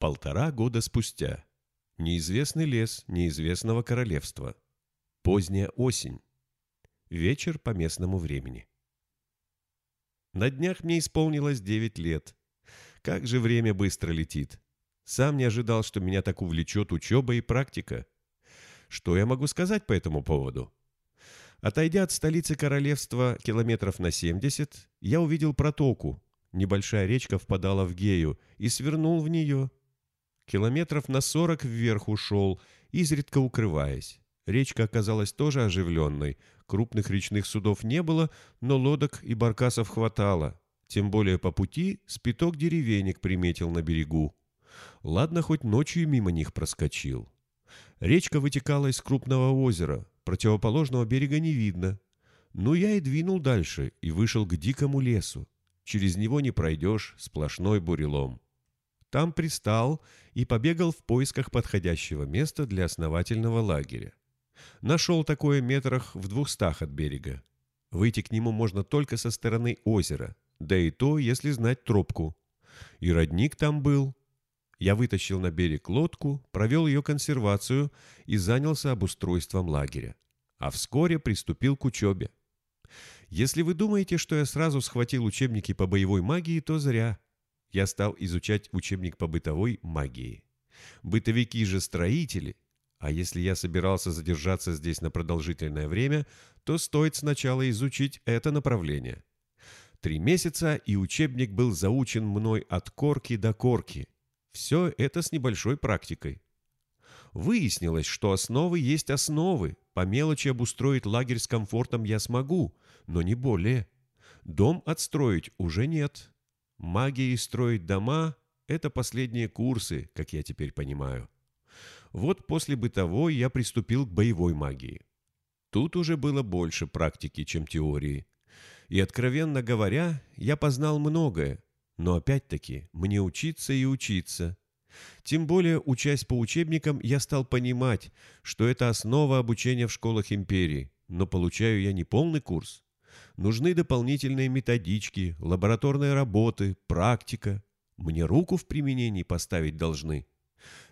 Полтора года спустя. Неизвестный лес неизвестного королевства. Поздняя осень. Вечер по местному времени. На днях мне исполнилось 9 лет. Как же время быстро летит. Сам не ожидал, что меня так увлечет учеба и практика. Что я могу сказать по этому поводу? Отойдя от столицы королевства километров на 70, я увидел протоку. Небольшая речка впадала в Гею и свернул в нее. Километров на сорок вверх ушел, изредка укрываясь. Речка оказалась тоже оживленной. Крупных речных судов не было, но лодок и баркасов хватало. Тем более по пути спиток деревенек приметил на берегу. Ладно, хоть ночью мимо них проскочил. Речка вытекала из крупного озера, противоположного берега не видно. Ну, я и двинул дальше и вышел к дикому лесу. Через него не пройдешь, сплошной бурелом. Там пристал и побегал в поисках подходящего места для основательного лагеря. Нашел такое метрах в двухстах от берега. Выйти к нему можно только со стороны озера, да и то, если знать тропку. И родник там был. Я вытащил на берег лодку, провел ее консервацию и занялся обустройством лагеря. А вскоре приступил к учебе. Если вы думаете, что я сразу схватил учебники по боевой магии, то зря я стал изучать учебник по бытовой магии. Бытовики же строители, а если я собирался задержаться здесь на продолжительное время, то стоит сначала изучить это направление. Три месяца, и учебник был заучен мной от корки до корки. Все это с небольшой практикой. Выяснилось, что основы есть основы. По мелочи обустроить лагерь с комфортом я смогу, но не более. Дом отстроить уже нет. Магией строить дома – это последние курсы, как я теперь понимаю. Вот после бытовой я приступил к боевой магии. Тут уже было больше практики, чем теории. И, откровенно говоря, я познал многое, но опять-таки мне учиться и учиться. Тем более, учась по учебникам, я стал понимать, что это основа обучения в школах империи, но получаю я не полный курс, Нужны дополнительные методички, лабораторные работы, практика. Мне руку в применении поставить должны.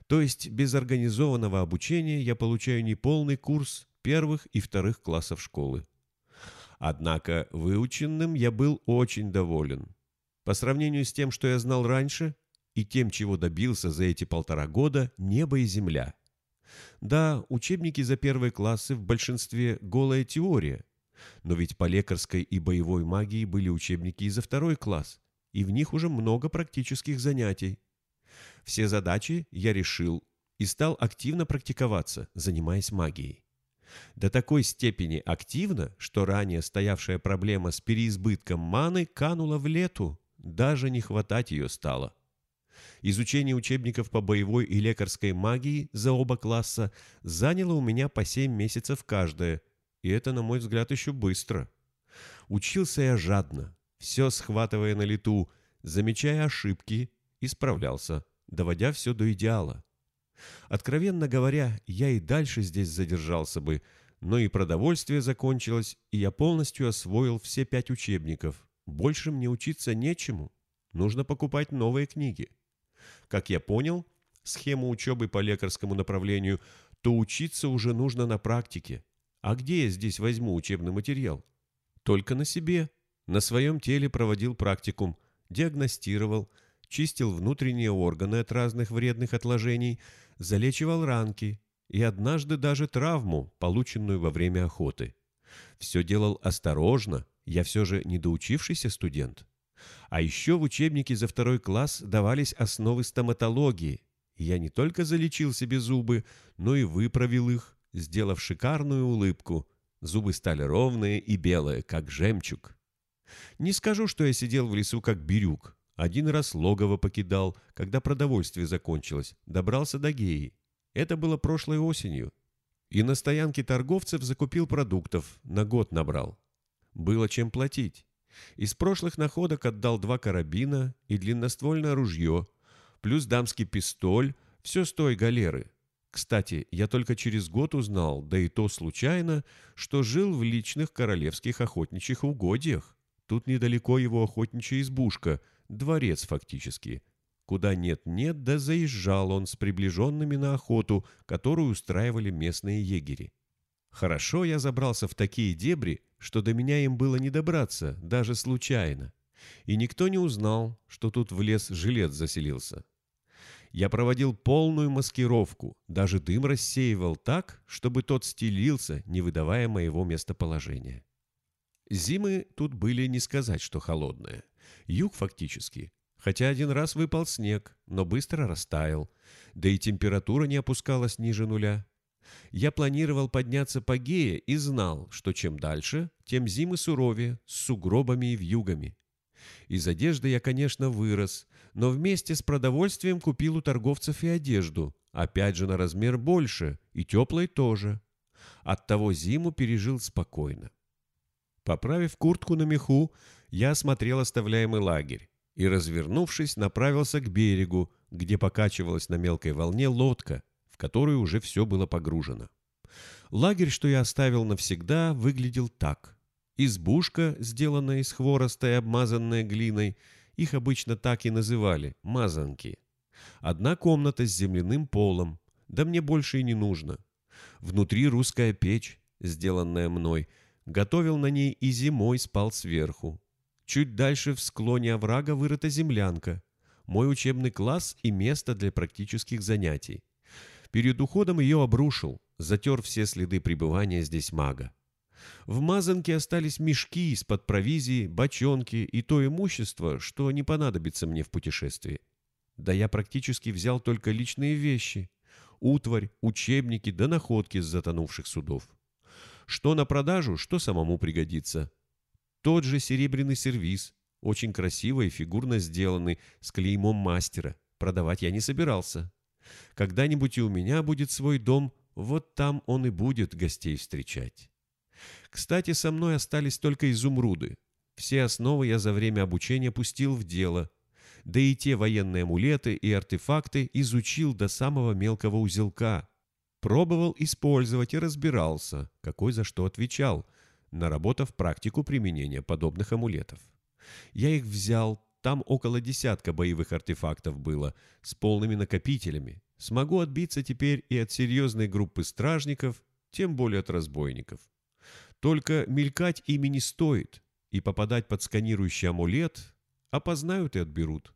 То есть без организованного обучения я получаю неполный курс первых и вторых классов школы. Однако выученным я был очень доволен. По сравнению с тем, что я знал раньше, и тем, чего добился за эти полтора года, небо и земля. Да, учебники за первые классы в большинстве голая теория, но ведь по лекарской и боевой магии были учебники и за второй класс, и в них уже много практических занятий. Все задачи я решил и стал активно практиковаться, занимаясь магией. До такой степени активно, что ранее стоявшая проблема с переизбытком маны канула в лету, даже не хватать ее стало. Изучение учебников по боевой и лекарской магии за оба класса заняло у меня по 7 месяцев каждое, и это, на мой взгляд, еще быстро. Учился я жадно, все схватывая на лету, замечая ошибки, исправлялся, доводя все до идеала. Откровенно говоря, я и дальше здесь задержался бы, но и продовольствие закончилось, и я полностью освоил все пять учебников. Больше мне учиться нечему. Нужно покупать новые книги. Как я понял, схему учебы по лекарскому направлению, то учиться уже нужно на практике. А где я здесь возьму учебный материал? Только на себе. На своем теле проводил практикум, диагностировал, чистил внутренние органы от разных вредных отложений, залечивал ранки и однажды даже травму, полученную во время охоты. Все делал осторожно, я все же недоучившийся студент. А еще в учебнике за второй класс давались основы стоматологии. Я не только залечил себе зубы, но и выправил их, сделав шикарную улыбку. Зубы стали ровные и белые, как жемчуг. Не скажу, что я сидел в лесу, как бирюк. Один раз логово покидал, когда продовольствие закончилось, добрался до Геи. Это было прошлой осенью. И на стоянке торговцев закупил продуктов, на год набрал. Было чем платить. Из прошлых находок отдал два карабина и длинноствольное ружье, плюс дамский пистоль, все с той галеры. Кстати, я только через год узнал, да и то случайно, что жил в личных королевских охотничьих угодьях. Тут недалеко его охотничья избушка, дворец фактически. куда нет-нет, да заезжал он с приближенными на охоту, которую устраивали местные егери. Хорошо я забрался в такие дебри, что до меня им было не добраться, даже случайно. И никто не узнал, что тут в лес жилец заселился. Я проводил полную маскировку, даже дым рассеивал так, чтобы тот стелился, не выдавая моего местоположения. Зимы тут были не сказать, что холодные. Юг фактически. Хотя один раз выпал снег, но быстро растаял. Да и температура не опускалась ниже нуля. Я планировал подняться по Гее и знал, что чем дальше, тем зимы суровее, с сугробами и вьюгами. Из одежды я, конечно, вырос, но вместе с продовольствием купил у торговцев и одежду, опять же на размер больше, и теплой тоже. Оттого зиму пережил спокойно. Поправив куртку на меху, я осмотрел оставляемый лагерь и, развернувшись, направился к берегу, где покачивалась на мелкой волне лодка, в которую уже все было погружено. Лагерь, что я оставил навсегда, выглядел так. Избушка, сделанная из хвороста и обмазанная глиной, их обычно так и называли – мазанки. Одна комната с земляным полом, да мне больше и не нужно. Внутри русская печь, сделанная мной, готовил на ней и зимой спал сверху. Чуть дальше в склоне оврага вырыта землянка, мой учебный класс и место для практических занятий. Перед уходом ее обрушил, затер все следы пребывания здесь мага. В мазанке остались мешки из-под провизии, бочонки и то имущество, что не понадобится мне в путешествии. Да я практически взял только личные вещи. Утварь, учебники да находки с затонувших судов. Что на продажу, что самому пригодится. Тот же серебряный сервиз, очень красиво и фигурно сделанный, с клеймом мастера. Продавать я не собирался. Когда-нибудь и у меня будет свой дом, вот там он и будет гостей встречать. Кстати, со мной остались только изумруды. Все основы я за время обучения пустил в дело. Да и те военные амулеты и артефакты изучил до самого мелкого узелка. Пробовал использовать и разбирался, какой за что отвечал, наработав практику применения подобных амулетов. Я их взял, там около десятка боевых артефактов было, с полными накопителями. Смогу отбиться теперь и от серьезной группы стражников, тем более от разбойников. Только мелькать ими не стоит, и попадать под сканирующий амулет опознают и отберут.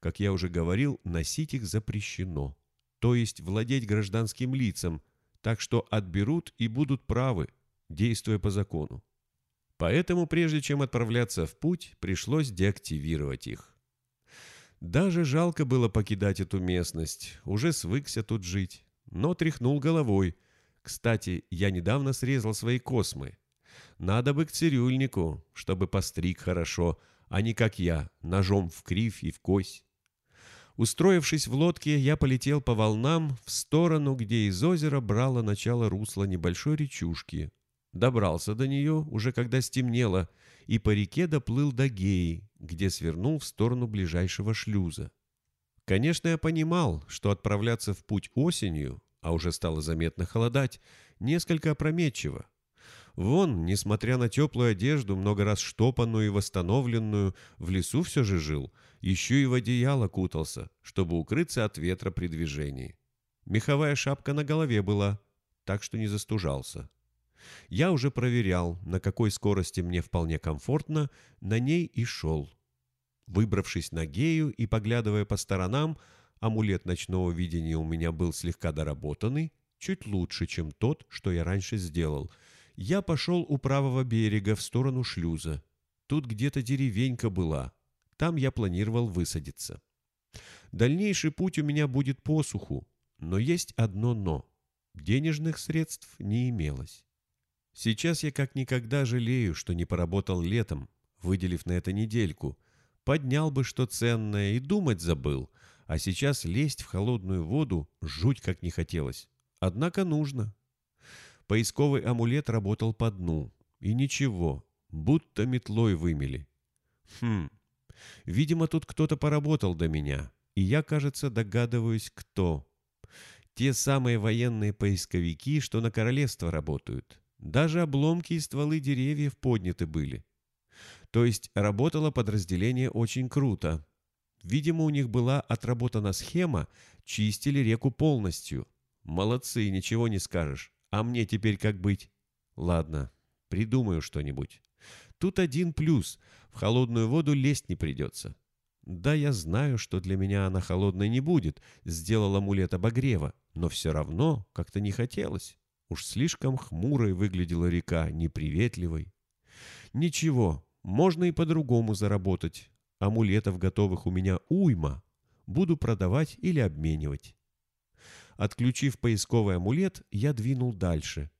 Как я уже говорил, носить их запрещено, то есть владеть гражданским лицам, так что отберут и будут правы, действуя по закону. Поэтому, прежде чем отправляться в путь, пришлось деактивировать их. Даже жалко было покидать эту местность, уже свыкся тут жить, но тряхнул головой – кстати, я недавно срезал свои космы. Надо бы к цирюльнику, чтобы постриг хорошо, а не как я, ножом в кривь и в кость. Устроившись в лодке, я полетел по волнам в сторону, где из озера брало начало русло небольшой речушки. Добрался до нее, уже когда стемнело, и по реке доплыл до Геи, где свернул в сторону ближайшего шлюза. Конечно, я понимал, что отправляться в путь осенью а уже стало заметно холодать, несколько опрометчиво. Вон, несмотря на теплую одежду, много раз штопанную и восстановленную, в лесу все же жил, еще и в одеяло кутался, чтобы укрыться от ветра при движении. Меховая шапка на голове была, так что не застужался. Я уже проверял, на какой скорости мне вполне комфортно, на ней и шел. Выбравшись на гею и поглядывая по сторонам, Амулет ночного видения у меня был слегка доработанный, чуть лучше, чем тот, что я раньше сделал. Я пошел у правого берега в сторону шлюза. Тут где-то деревенька была. Там я планировал высадиться. Дальнейший путь у меня будет по суху, но есть одно «но». Денежных средств не имелось. Сейчас я как никогда жалею, что не поработал летом, выделив на это недельку. Поднял бы что ценное и думать забыл — а сейчас лезть в холодную воду жуть как не хотелось. Однако нужно. Поисковый амулет работал по дну. И ничего, будто метлой вымели. Хм, видимо, тут кто-то поработал до меня. И я, кажется, догадываюсь, кто. Те самые военные поисковики, что на королевство работают. Даже обломки и стволы деревьев подняты были. То есть работало подразделение очень круто. Видимо, у них была отработана схема, чистили реку полностью. Молодцы, ничего не скажешь. А мне теперь как быть? Ладно, придумаю что-нибудь. Тут один плюс. В холодную воду лезть не придется. Да, я знаю, что для меня она холодной не будет. Сделал амулет обогрева. Но все равно как-то не хотелось. Уж слишком хмурой выглядела река, неприветливой. Ничего, можно и по-другому заработать. Амулетов готовых у меня уйма. Буду продавать или обменивать. Отключив поисковый амулет, я двинул дальше.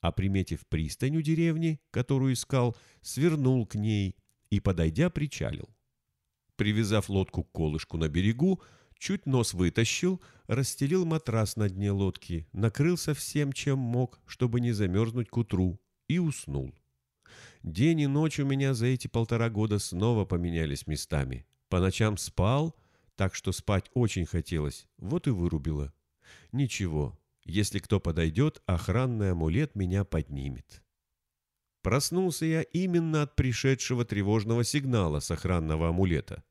А приметив пристань у деревни, которую искал, свернул к ней и, подойдя, причалил. Привязав лодку к колышку на берегу, чуть нос вытащил, расстелил матрас на дне лодки, накрылся всем, чем мог, чтобы не замерзнуть к утру, и уснул. День и ночь у меня за эти полтора года снова поменялись местами. По ночам спал, так что спать очень хотелось, вот и вырубило. Ничего, если кто подойдет, охранный амулет меня поднимет. Проснулся я именно от пришедшего тревожного сигнала с охранного амулета.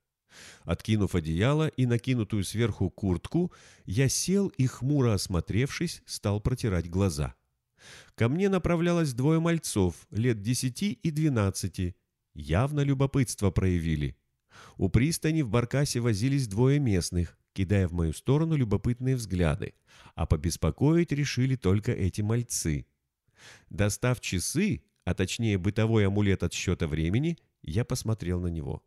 Откинув одеяло и накинутую сверху куртку, я сел и, хмуро осмотревшись, стал протирать глаза. Ко мне направлялось двое мальцов, лет десяти и двенадцати. Явно любопытство проявили. У пристани в Баркасе возились двое местных, кидая в мою сторону любопытные взгляды, а побеспокоить решили только эти мальцы. Достав часы, а точнее бытовой амулет отсчета времени, я посмотрел на него.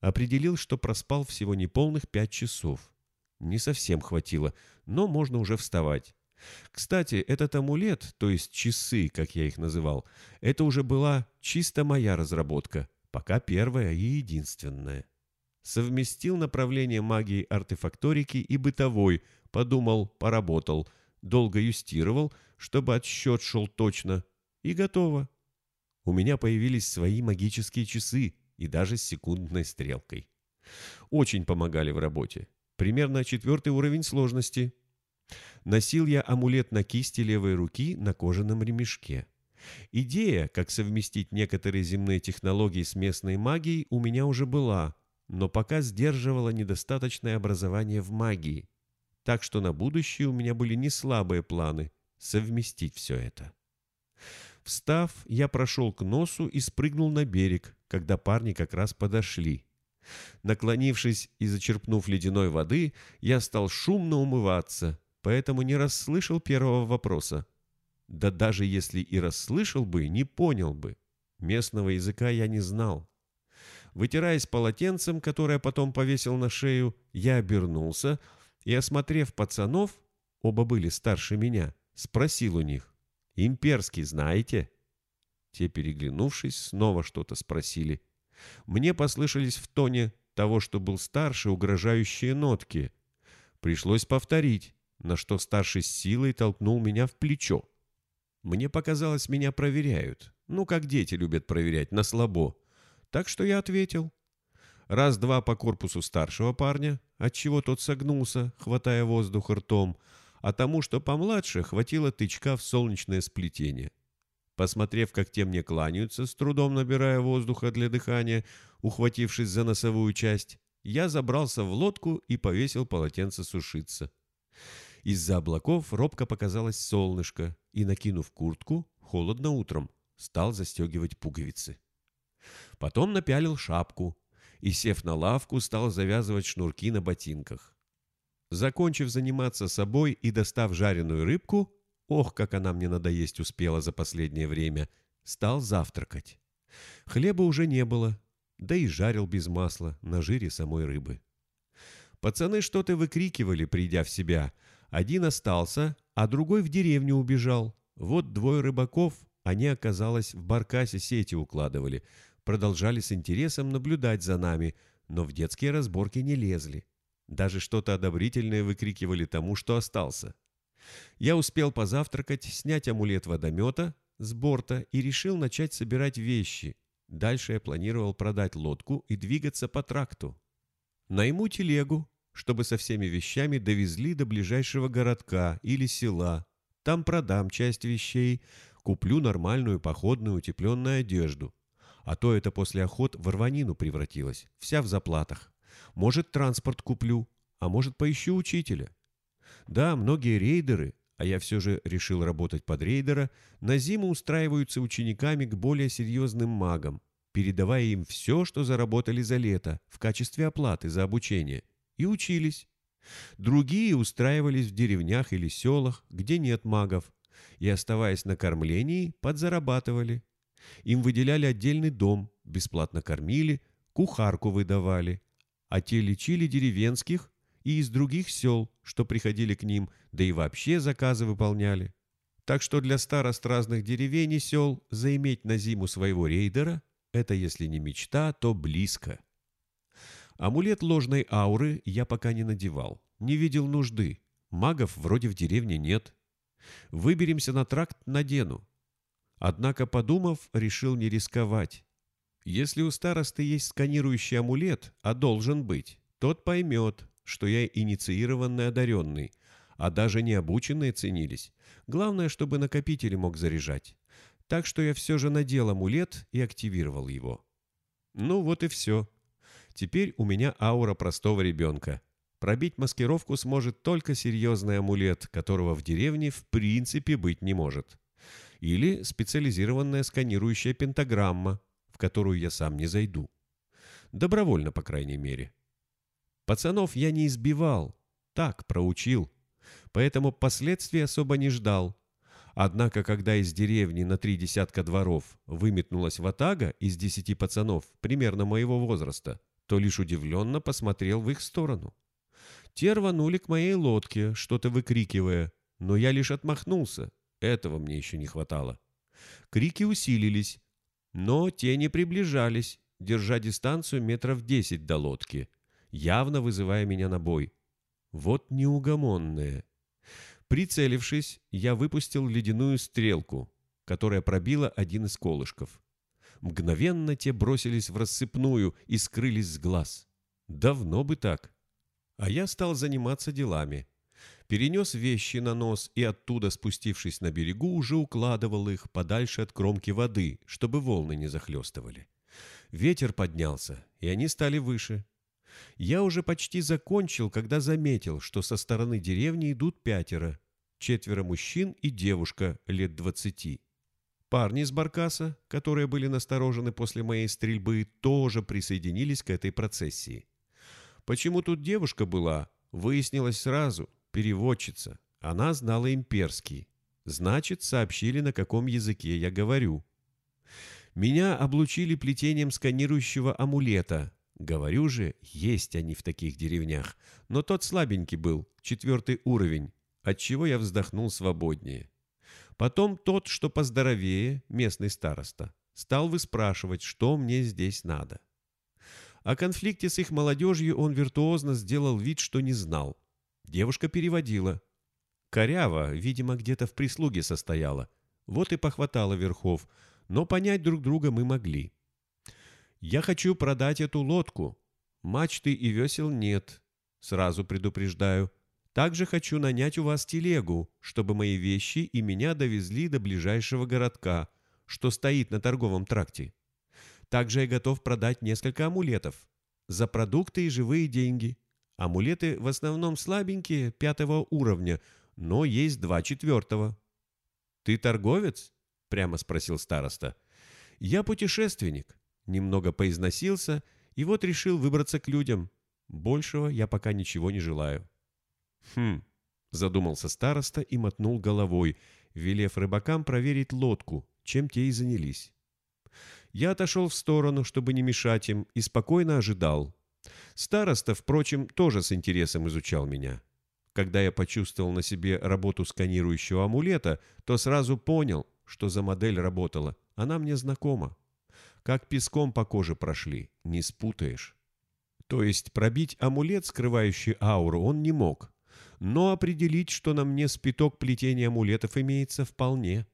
Определил, что проспал всего неполных пять часов. Не совсем хватило, но можно уже вставать. Кстати, этот амулет, то есть часы, как я их называл, это уже была чисто моя разработка, пока первая и единственная. Совместил направление магии артефакторики и бытовой, подумал, поработал, долго юстировал, чтобы отсчет шел точно, и готово. У меня появились свои магические часы и даже с секундной стрелкой. Очень помогали в работе. Примерно четвертый уровень сложности – Носил я амулет на кисти левой руки на кожаном ремешке. Идея, как совместить некоторые земные технологии с местной магией, у меня уже была, но пока сдерживала недостаточное образование в магии. Так что на будущее у меня были не слабые планы совместить все это. Встав, я прошел к носу и спрыгнул на берег, когда парни как раз подошли. Наклонившись и зачерпнув ледяной воды, я стал шумно умываться, поэтому не расслышал первого вопроса. Да даже если и расслышал бы, не понял бы. Местного языка я не знал. Вытираясь полотенцем, которое потом повесил на шею, я обернулся и, осмотрев пацанов, оба были старше меня, спросил у них, «Имперский знаете?» Те, переглянувшись, снова что-то спросили. Мне послышались в тоне того, что был старше, угрожающие нотки. Пришлось повторить на что старший с силой толкнул меня в плечо. Мне показалось, меня проверяют. Ну, как дети любят проверять, на слабо. Так что я ответил. Раз-два по корпусу старшего парня, отчего тот согнулся, хватая воздух ртом, а тому, что помладше, хватило тычка в солнечное сплетение. Посмотрев, как те мне кланяются, с трудом набирая воздуха для дыхания, ухватившись за носовую часть, я забрался в лодку и повесил полотенце сушиться. Из-за облаков робко показалось солнышко, и, накинув куртку, холодно утром, стал застегивать пуговицы. Потом напялил шапку и, сев на лавку, стал завязывать шнурки на ботинках. Закончив заниматься собой и достав жареную рыбку, ох, как она мне надоесть успела за последнее время, стал завтракать. Хлеба уже не было, да и жарил без масла на жире самой рыбы. Пацаны что-то выкрикивали, придя в себя — один остался, а другой в деревню убежал. Вот двое рыбаков, они, оказалось, в баркасе сети укладывали. Продолжали с интересом наблюдать за нами, но в детские разборки не лезли. Даже что-то одобрительное выкрикивали тому, что остался. Я успел позавтракать, снять амулет водомета с борта и решил начать собирать вещи. Дальше я планировал продать лодку и двигаться по тракту. Найму телегу, чтобы со всеми вещами довезли до ближайшего городка или села. Там продам часть вещей, куплю нормальную походную утепленную одежду. А то это после охот в рванину превратилось, вся в заплатах. Может, транспорт куплю, а может, поищу учителя. Да, многие рейдеры, а я все же решил работать под рейдера, на зиму устраиваются учениками к более серьезным магам, передавая им все, что заработали за лето, в качестве оплаты за обучение, и учились. Другие устраивались в деревнях или селах, где нет магов, и, оставаясь на кормлении, подзарабатывали. Им выделяли отдельный дом, бесплатно кормили, кухарку выдавали, а те лечили деревенских и из других сел, что приходили к ним, да и вообще заказы выполняли. Так что для старост разных деревень и сел заиметь на зиму своего рейдера – это, если не мечта, то близко. Амулет ложной ауры я пока не надевал, не видел нужды. Магов вроде в деревне нет. Выберемся на тракт, надену. Однако, подумав, решил не рисковать. Если у старосты есть сканирующий амулет, а должен быть, тот поймет, что я инициированный одаренный, а даже необученные ценились. Главное, чтобы накопитель мог заряжать. Так что я все же надел амулет и активировал его. Ну вот и все. Теперь у меня аура простого ребенка. Пробить маскировку сможет только серьезный амулет, которого в деревне в принципе быть не может. Или специализированная сканирующая пентаграмма, в которую я сам не зайду. Добровольно, по крайней мере. Пацанов я не избивал, так, проучил. Поэтому последствий особо не ждал. Однако, когда из деревни на три десятка дворов выметнулась ватага из десяти пацанов примерно моего возраста, то лишь удивленно посмотрел в их сторону. Те рванули к моей лодке, что-то выкрикивая, но я лишь отмахнулся. Этого мне еще не хватало. Крики усилились, но те не приближались, держа дистанцию метров десять до лодки, явно вызывая меня на бой. Вот неугомонные. Прицелившись, я выпустил ледяную стрелку, которая пробила один из колышков. Мгновенно те бросились в рассыпную и скрылись с глаз. Давно бы так. А я стал заниматься делами. Перенес вещи на нос и оттуда, спустившись на берегу, уже укладывал их подальше от кромки воды, чтобы волны не захлестывали. Ветер поднялся, и они стали выше. Я уже почти закончил, когда заметил, что со стороны деревни идут пятеро. Четверо мужчин и девушка лет двадцати. Парни из Баркаса, которые были насторожены после моей стрельбы, тоже присоединились к этой процессии. Почему тут девушка была, выяснилось сразу. Переводчица. Она знала имперский. Значит, сообщили, на каком языке я говорю. Меня облучили плетением сканирующего амулета. Говорю же, есть они в таких деревнях. Но тот слабенький был, четвертый уровень, отчего я вздохнул свободнее. Потом тот, что поздоровее, местный староста, стал выспрашивать, что мне здесь надо. О конфликте с их молодежью он виртуозно сделал вид, что не знал. Девушка переводила. Корява, видимо, где-то в прислуге состояла. Вот и похватало верхов, но понять друг друга мы могли. «Я хочу продать эту лодку. Мачты и весел нет. Сразу предупреждаю. Также хочу нанять у вас телегу, чтобы мои вещи и меня довезли до ближайшего городка, что стоит на торговом тракте. Также я готов продать несколько амулетов. За продукты и живые деньги. Амулеты в основном слабенькие, пятого уровня, но есть два четвертого. «Ты торговец?» — прямо спросил староста. «Я путешественник». Немного поизносился и вот решил выбраться к людям. Большего я пока ничего не желаю. «Хм», — задумался староста и мотнул головой, велев рыбакам проверить лодку, чем те и занялись. Я отошел в сторону, чтобы не мешать им, и спокойно ожидал. Староста, впрочем, тоже с интересом изучал меня. Когда я почувствовал на себе работу сканирующего амулета, то сразу понял, что за модель работала. Она мне знакома. Как песком по коже прошли, не спутаешь. То есть пробить амулет, скрывающий ауру, он не мог. Но определить, что на мне спиток плетения амулетов имеется, вполне.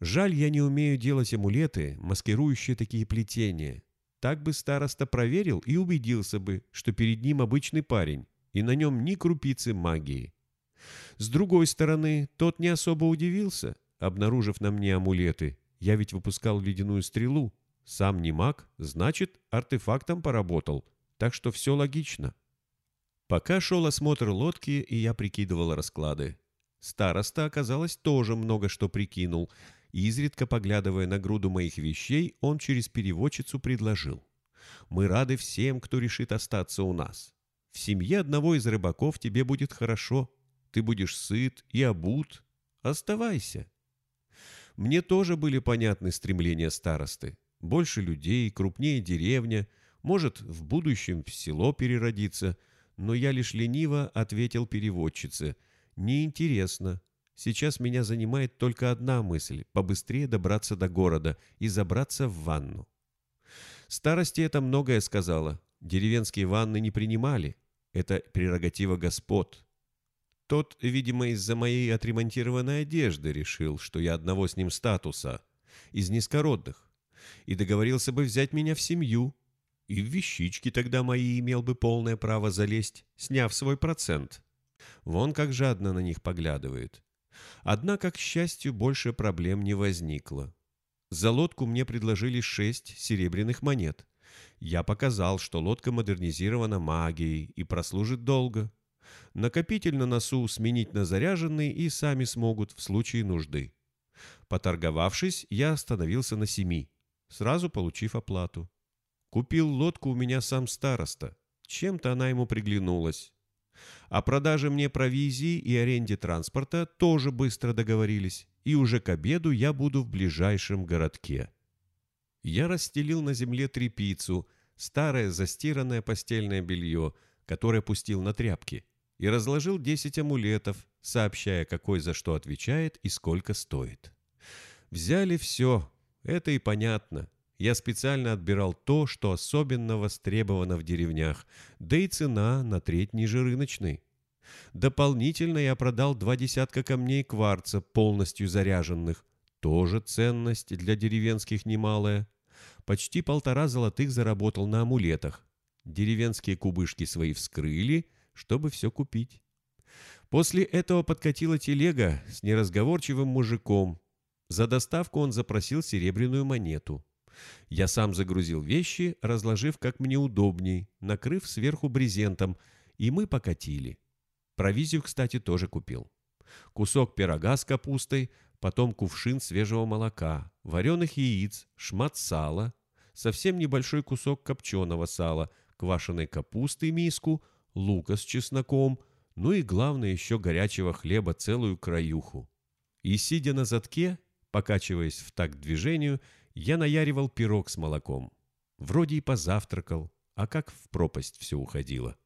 Жаль, я не умею делать амулеты, маскирующие такие плетения. Так бы староста проверил и убедился бы, что перед ним обычный парень, и на нем ни крупицы магии. С другой стороны, тот не особо удивился, обнаружив на мне амулеты. Я ведь выпускал ледяную стрелу. Сам не маг, значит, артефактом поработал. так что все логично. Пока шел осмотр лодки, и я прикидывал расклады. Староста, оказалось, тоже много что прикинул, изредка поглядывая на груду моих вещей, он через переводчицу предложил. «Мы рады всем, кто решит остаться у нас. В семье одного из рыбаков тебе будет хорошо, ты будешь сыт и обут. Оставайся». Мне тоже были понятны стремления старосты. Больше людей, крупнее деревня, может, в будущем в село переродиться, но я лишь лениво ответил переводчице. «Неинтересно. Сейчас меня занимает только одна мысль – побыстрее добраться до города и забраться в ванну». Старости это многое сказала. Деревенские ванны не принимали. Это прерогатива господ. Тот, видимо, из-за моей отремонтированной одежды решил, что я одного с ним статуса, из низкородных, и договорился бы взять меня в семью. И в вещички тогда мои имел бы полное право залезть, сняв свой процент. Вон как жадно на них поглядывает. Однако, к счастью, больше проблем не возникло. За лодку мне предложили шесть серебряных монет. Я показал, что лодка модернизирована магией и прослужит долго. Накопитель на носу сменить на заряженный и сами смогут в случае нужды. Поторговавшись, я остановился на семи, сразу получив оплату. Купил лодку у меня сам староста. Чем-то она ему приглянулась. О продаже мне провизии и аренде транспорта тоже быстро договорились, и уже к обеду я буду в ближайшем городке. Я расстелил на земле тряпицу, старое застиранное постельное белье, которое пустил на тряпки – и разложил 10 амулетов, сообщая, какой за что отвечает и сколько стоит. Взяли все, это и понятно. Я специально отбирал то, что особенно востребовано в деревнях, да и цена на треть ниже рыночной. Дополнительно я продал два десятка камней кварца, полностью заряженных. Тоже ценность для деревенских немалая. Почти полтора золотых заработал на амулетах. Деревенские кубышки свои вскрыли чтобы все купить. После этого подкатила телега с неразговорчивым мужиком. За доставку он запросил серебряную монету. Я сам загрузил вещи, разложив как мне удобней, накрыв сверху брезентом, и мы покатили. Провизию, кстати, тоже купил. Кусок пирога с капустой, потом кувшин свежего молока, вареных яиц, шмат сала, совсем небольшой кусок копченого сала, квашеной капусты миску — лука с чесноком, ну и, главное, еще горячего хлеба целую краюху. И, сидя на задке, покачиваясь в такт движению, я наяривал пирог с молоком. Вроде и позавтракал, а как в пропасть все уходило.